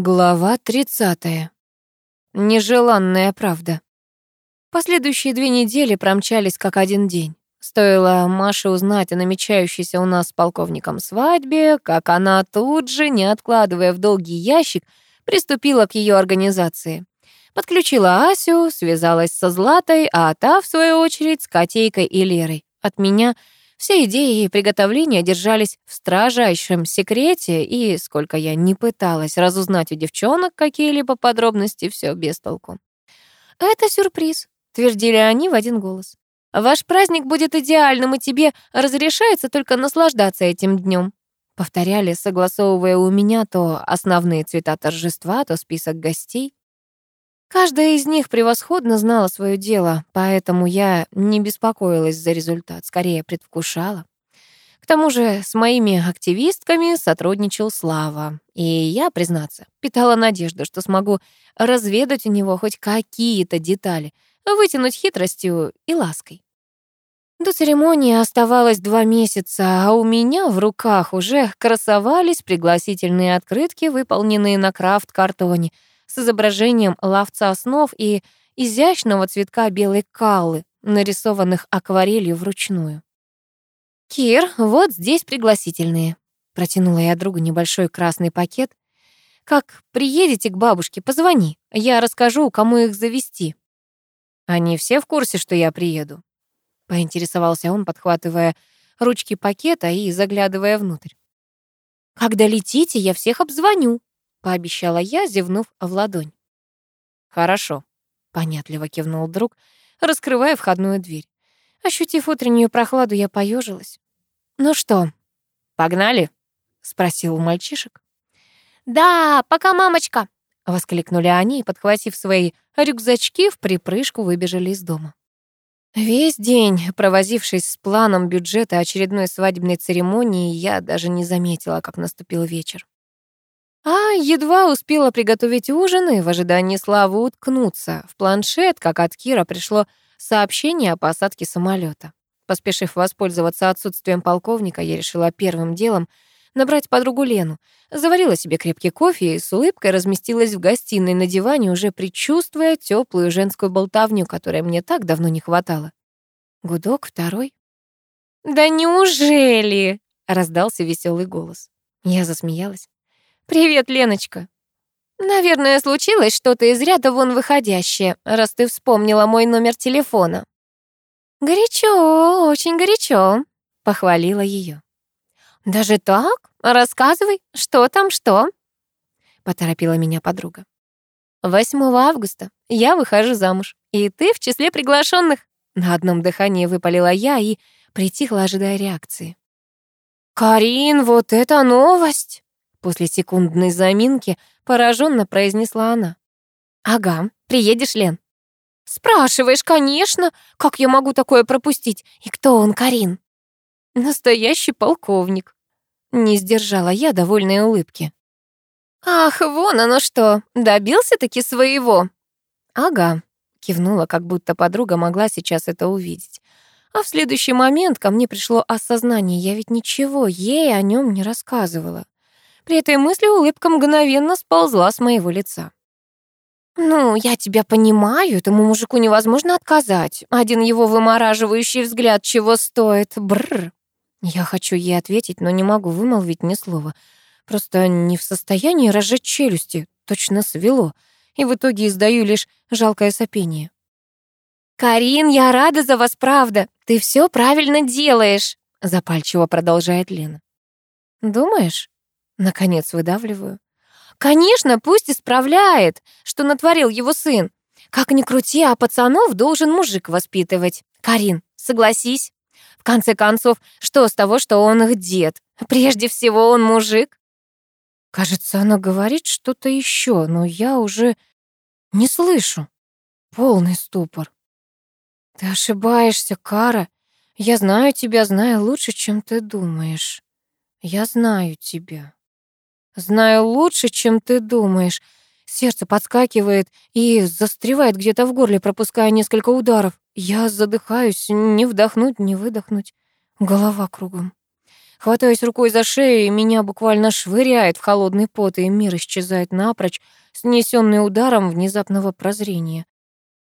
Глава 30. Нежеланная правда. Последующие две недели промчались как один день. Стоило Маше узнать о намечающейся у нас с полковником свадьбе, как она тут же, не откладывая в долгий ящик, приступила к ее организации. Подключила Асю, связалась со Златой, а та, в свою очередь, с Котейкой и Лерой. От меня — все идеи и приготовления держались в строжайшем секрете, и сколько я не пыталась разузнать у девчонок какие-либо подробности, все без толку. «Это сюрприз», — твердили они в один голос. «Ваш праздник будет идеальным, и тебе разрешается только наслаждаться этим днем. Повторяли, согласовывая у меня то основные цвета торжества, то список гостей. Каждая из них превосходно знала свое дело, поэтому я не беспокоилась за результат, скорее предвкушала. К тому же с моими активистками сотрудничал Слава, и я, признаться, питала надежду, что смогу разведать у него хоть какие-то детали, вытянуть хитростью и лаской. До церемонии оставалось два месяца, а у меня в руках уже красовались пригласительные открытки, выполненные на крафт-картоне — с изображением ловца снов и изящного цветка белой каллы, нарисованных акварелью вручную. «Кир, вот здесь пригласительные», — протянула я другу небольшой красный пакет. «Как приедете к бабушке, позвони, я расскажу, кому их завести». «Они все в курсе, что я приеду?» — поинтересовался он, подхватывая ручки пакета и заглядывая внутрь. «Когда летите, я всех обзвоню», — пообещала я, зевнув в ладонь. «Хорошо», — понятливо кивнул друг, раскрывая входную дверь. Ощутив утреннюю прохладу, я поежилась. «Ну что, погнали?» — спросил у мальчишек. «Да, пока, мамочка!» — воскликнули они и, подхватив свои рюкзачки, в припрыжку выбежали из дома. Весь день, провозившись с планом бюджета очередной свадебной церемонии, я даже не заметила, как наступил вечер. А едва успела приготовить ужин и в ожидании славы уткнуться. В планшет, как от Кира, пришло сообщение о посадке самолета. Поспешив воспользоваться отсутствием полковника, я решила первым делом набрать подругу Лену. Заварила себе крепкий кофе и с улыбкой разместилась в гостиной на диване, уже предчувствуя теплую женскую болтовню, которой мне так давно не хватало. Гудок второй. «Да неужели?» — раздался веселый голос. Я засмеялась. «Привет, Леночка». «Наверное, случилось что-то из ряда вон выходящее, раз ты вспомнила мой номер телефона». «Горячо, очень горячо», — похвалила ее. «Даже так? Рассказывай, что там, что?» — поторопила меня подруга. 8 августа я выхожу замуж, и ты в числе приглашенных. На одном дыхании выпалила я и притихла, ожидая реакции. «Карин, вот это новость!» После секундной заминки пораженно произнесла она. «Ага, приедешь, Лен?» «Спрашиваешь, конечно. Как я могу такое пропустить? И кто он, Карин?» «Настоящий полковник». Не сдержала я довольной улыбки. «Ах, вон оно что, добился-таки своего?» «Ага», — кивнула, как будто подруга могла сейчас это увидеть. А в следующий момент ко мне пришло осознание, я ведь ничего ей о нем не рассказывала. При этой мысли улыбка мгновенно сползла с моего лица. «Ну, я тебя понимаю, этому мужику невозможно отказать. Один его вымораживающий взгляд чего стоит. Бррр. Я хочу ей ответить, но не могу вымолвить ни слова. Просто не в состоянии разжать челюсти, точно свело. И в итоге издаю лишь жалкое сопение. «Карин, я рада за вас, правда. Ты все правильно делаешь», — запальчиво продолжает Лена. «Думаешь?» Наконец выдавливаю. Конечно, пусть исправляет, что натворил его сын. Как ни крути, а пацанов должен мужик воспитывать. Карин, согласись. В конце концов, что с того, что он их дед? Прежде всего, он мужик. Кажется, она говорит что-то еще, но я уже не слышу. Полный ступор. Ты ошибаешься, Кара. Я знаю тебя, знаю лучше, чем ты думаешь. Я знаю тебя. Знаю лучше, чем ты думаешь. Сердце подскакивает и застревает где-то в горле, пропуская несколько ударов. Я задыхаюсь, не вдохнуть, не выдохнуть. Голова кругом. Хватаюсь рукой за шею, и меня буквально швыряет в холодный пот, и мир исчезает напрочь, снесенный ударом внезапного прозрения.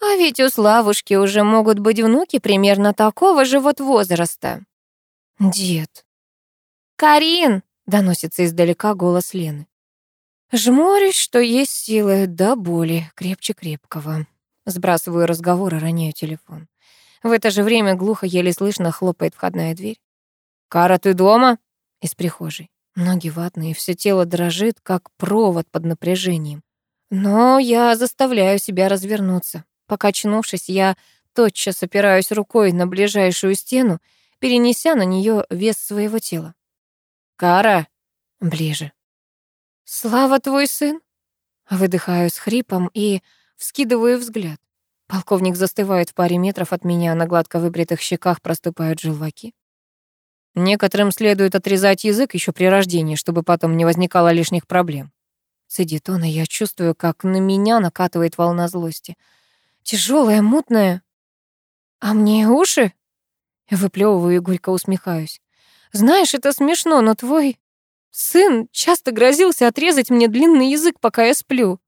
А ведь у Славушки уже могут быть внуки примерно такого же вот возраста. Дед. «Карин!» — доносится издалека голос Лены. Жмурюсь, что есть силы, до боли, крепче крепкого. Сбрасываю разговор и роняю телефон. В это же время глухо, еле слышно хлопает входная дверь. «Кара, ты дома?» Из прихожей. Ноги ватные, все тело дрожит, как провод под напряжением. Но я заставляю себя развернуться. Покачнувшись, я тотчас опираюсь рукой на ближайшую стену, перенеся на нее вес своего тела. «Кара!» Ближе. «Слава, твой сын?» Выдыхаю с хрипом и вскидываю взгляд. Полковник застывает в паре метров от меня, на гладко выбритых щеках проступают желваки. Некоторым следует отрезать язык еще при рождении, чтобы потом не возникало лишних проблем. Сидит он, и я чувствую, как на меня накатывает волна злости. Тяжелая, мутная. А мне уши? Выплевываю и горько усмехаюсь. Знаешь, это смешно, но твой сын часто грозился отрезать мне длинный язык, пока я сплю.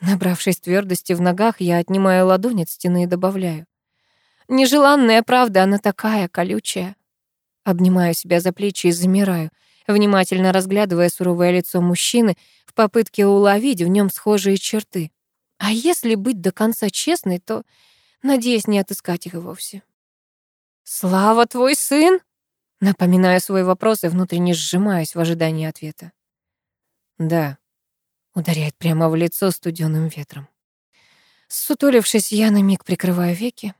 Набравшись твердости в ногах, я отнимаю ладонь от стены и добавляю. Нежеланная правда, она такая колючая. Обнимаю себя за плечи и замираю, внимательно разглядывая суровое лицо мужчины в попытке уловить в нем схожие черты. А если быть до конца честной, то надеюсь не отыскать их вовсе. «Слава, твой сын?» Напоминаю свой вопрос и внутренне сжимаюсь в ожидании ответа. «Да», — ударяет прямо в лицо студеным ветром. Сутулившись, я на миг прикрываю веки.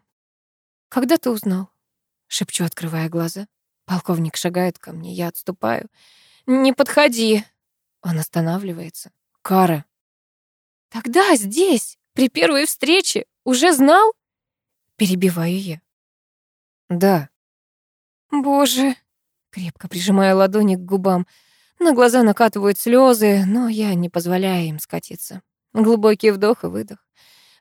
«Когда ты узнал?» — шепчу, открывая глаза. Полковник шагает ко мне, я отступаю. «Не подходи!» Он останавливается. «Кара!» «Тогда здесь, при первой встрече, уже знал?» Перебиваю я. «Да». «Боже!» Крепко прижимая ладони к губам. На глаза накатывают слезы, но я не позволяю им скатиться. Глубокий вдох и выдох.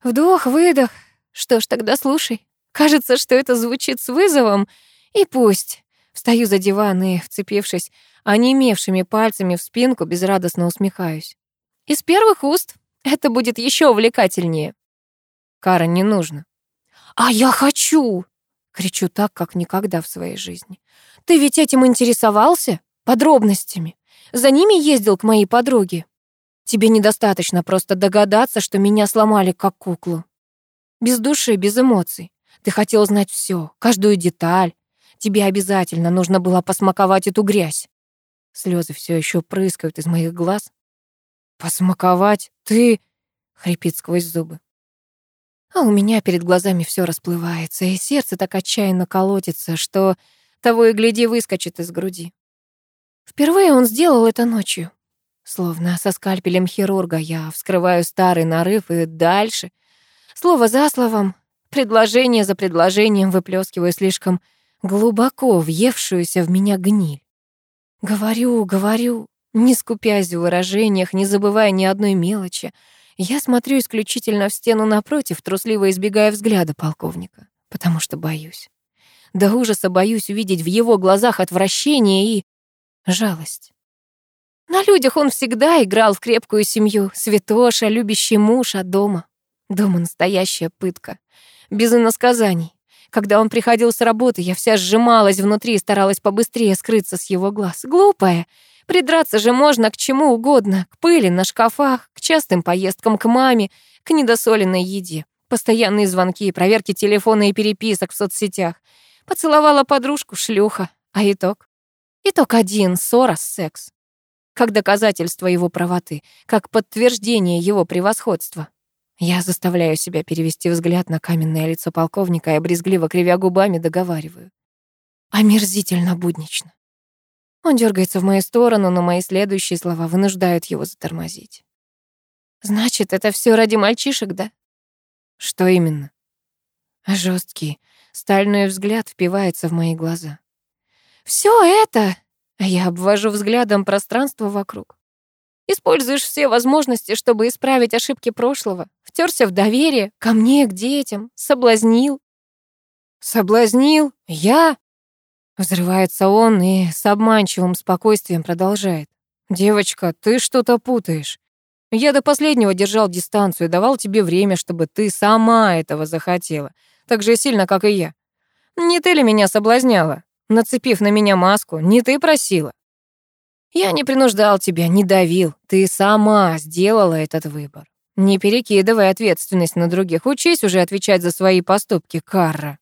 Вдох, выдох. Что ж, тогда слушай. Кажется, что это звучит с вызовом. И пусть. Встаю за диван и, вцепившись онемевшими пальцами в спинку, безрадостно усмехаюсь. Из первых уст это будет еще увлекательнее. Кара, не нужно. А я хочу! Кричу так, как никогда в своей жизни. Ты ведь этим интересовался? Подробностями. За ними ездил к моей подруге. Тебе недостаточно просто догадаться, что меня сломали как куклу. Без души, без эмоций. Ты хотел знать все, каждую деталь, Тебе обязательно нужно было посмаковать эту грязь. Слезы все еще прыскают из моих глаз. Посмаковать? Ты... Хрипит сквозь зубы. А у меня перед глазами все расплывается, и сердце так отчаянно колотится, что того и гляди выскочит из груди. Впервые он сделал это ночью. Словно со скальпелем хирурга я вскрываю старый нарыв и дальше, слово за словом, предложение за предложением выплескиваю слишком глубоко въевшуюся в меня гниль. Говорю, говорю, не скупясь в выражениях, не забывая ни одной мелочи. Я смотрю исключительно в стену напротив, трусливо избегая взгляда полковника, потому что боюсь. До ужаса боюсь увидеть в его глазах отвращение и жалость. На людях он всегда играл в крепкую семью, святоша, любящий муж, а дома... Дома настоящая пытка, без иносказаний. Когда он приходил с работы, я вся сжималась внутри и старалась побыстрее скрыться с его глаз. Глупая. Придраться же можно к чему угодно. К пыли на шкафах, к частым поездкам к маме, к недосоленной еде. Постоянные звонки, проверки телефона и переписок в соцсетях. Поцеловала подружку, шлюха. А итог? Итог один — ссора, секс. Как доказательство его правоты, как подтверждение его превосходства. Я заставляю себя перевести взгляд на каменное лицо полковника и брезгливо кривя губами договариваю. Омерзительно буднично. Он дергается в мою сторону, но мои следующие слова вынуждают его затормозить. Значит, это все ради мальчишек, да? Что именно? Жесткий, стальной взгляд впивается в мои глаза. Все это, я обвожу взглядом пространство вокруг. Используешь все возможности, чтобы исправить ошибки прошлого. Втерся в доверие ко мне, к детям, соблазнил. Соблазнил? Я? Взрывается он и с обманчивым спокойствием продолжает. «Девочка, ты что-то путаешь. Я до последнего держал дистанцию, давал тебе время, чтобы ты сама этого захотела, так же сильно, как и я. Не ты ли меня соблазняла, нацепив на меня маску? Не ты просила? Я не принуждал тебя, не давил. Ты сама сделала этот выбор. Не перекидывай ответственность на других. Учись уже отвечать за свои поступки, Карра.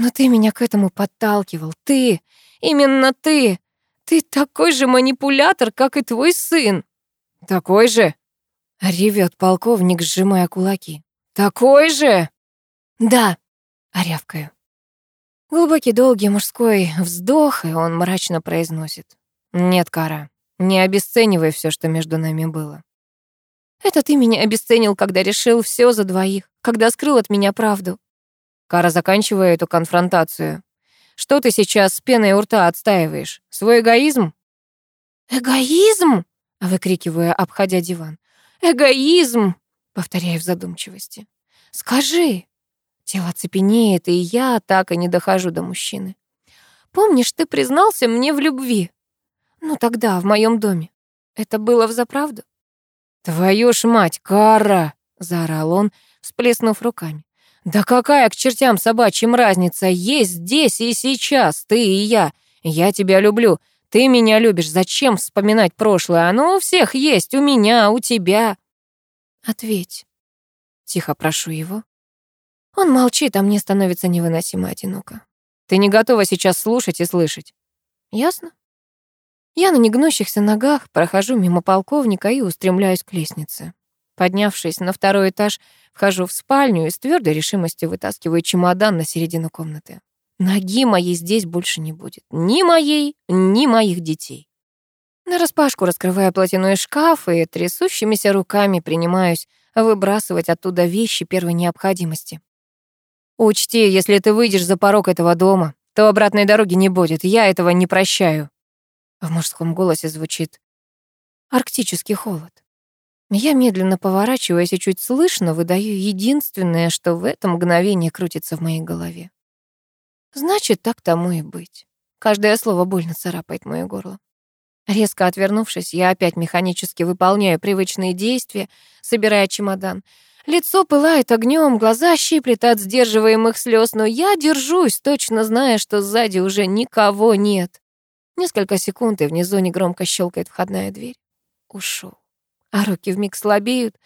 Но ты меня к этому подталкивал. Ты, именно ты. Ты такой же манипулятор, как и твой сын. Такой же? Ревет полковник, сжимая кулаки. Такой же? Да, рявкаю. Глубокий долгий мужской вздох, и он мрачно произносит. Нет, Кара, не обесценивай все, что между нами было. Это ты меня обесценил, когда решил все за двоих, когда скрыл от меня правду. Кара, заканчивая эту конфронтацию. Что ты сейчас с пеной у рта отстаиваешь? Свой эгоизм? Эгоизм? Выкрикивая, обходя диван. Эгоизм, повторяю в задумчивости. Скажи. Тело цепенеет, и я так и не дохожу до мужчины. Помнишь, ты признался мне в любви? Ну тогда, в моем доме. Это было взаправду? Твою ж мать, Кара! заорал он, всплеснув руками. Да какая к чертям собачьим разница? Есть здесь и сейчас, ты и я. Я тебя люблю. Ты меня любишь. Зачем вспоминать прошлое? Оно у всех есть, у меня, у тебя. Ответь. Тихо прошу его. Он молчит, а мне становится невыносимо одиноко. Ты не готова сейчас слушать и слышать. Ясно? Я на негнущихся ногах прохожу мимо полковника и устремляюсь к лестнице. Поднявшись на второй этаж, вхожу в спальню и с твердой решимостью вытаскиваю чемодан на середину комнаты. Ноги моей здесь больше не будет. Ни моей, ни моих детей. Нараспашку раскрывая платяной шкаф и трясущимися руками принимаюсь выбрасывать оттуда вещи первой необходимости. Учти, если ты выйдешь за порог этого дома, то обратной дороги не будет. Я этого не прощаю. В мужском голосе звучит арктический холод. Я медленно поворачиваюсь и чуть слышно выдаю единственное, что в это мгновение крутится в моей голове. Значит, так тому и быть. Каждое слово больно царапает моё горло. Резко отвернувшись, я опять механически выполняю привычные действия, собирая чемодан. Лицо пылает огнем, глаза щиплет от сдерживаемых слез, но я держусь, точно зная, что сзади уже никого нет. Несколько секунд, и внизу негромко щелкает входная дверь. Ушел. А руки вмиг слабеют,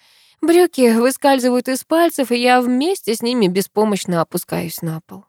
брюки выскальзывают из пальцев, и я вместе с ними беспомощно опускаюсь на пол.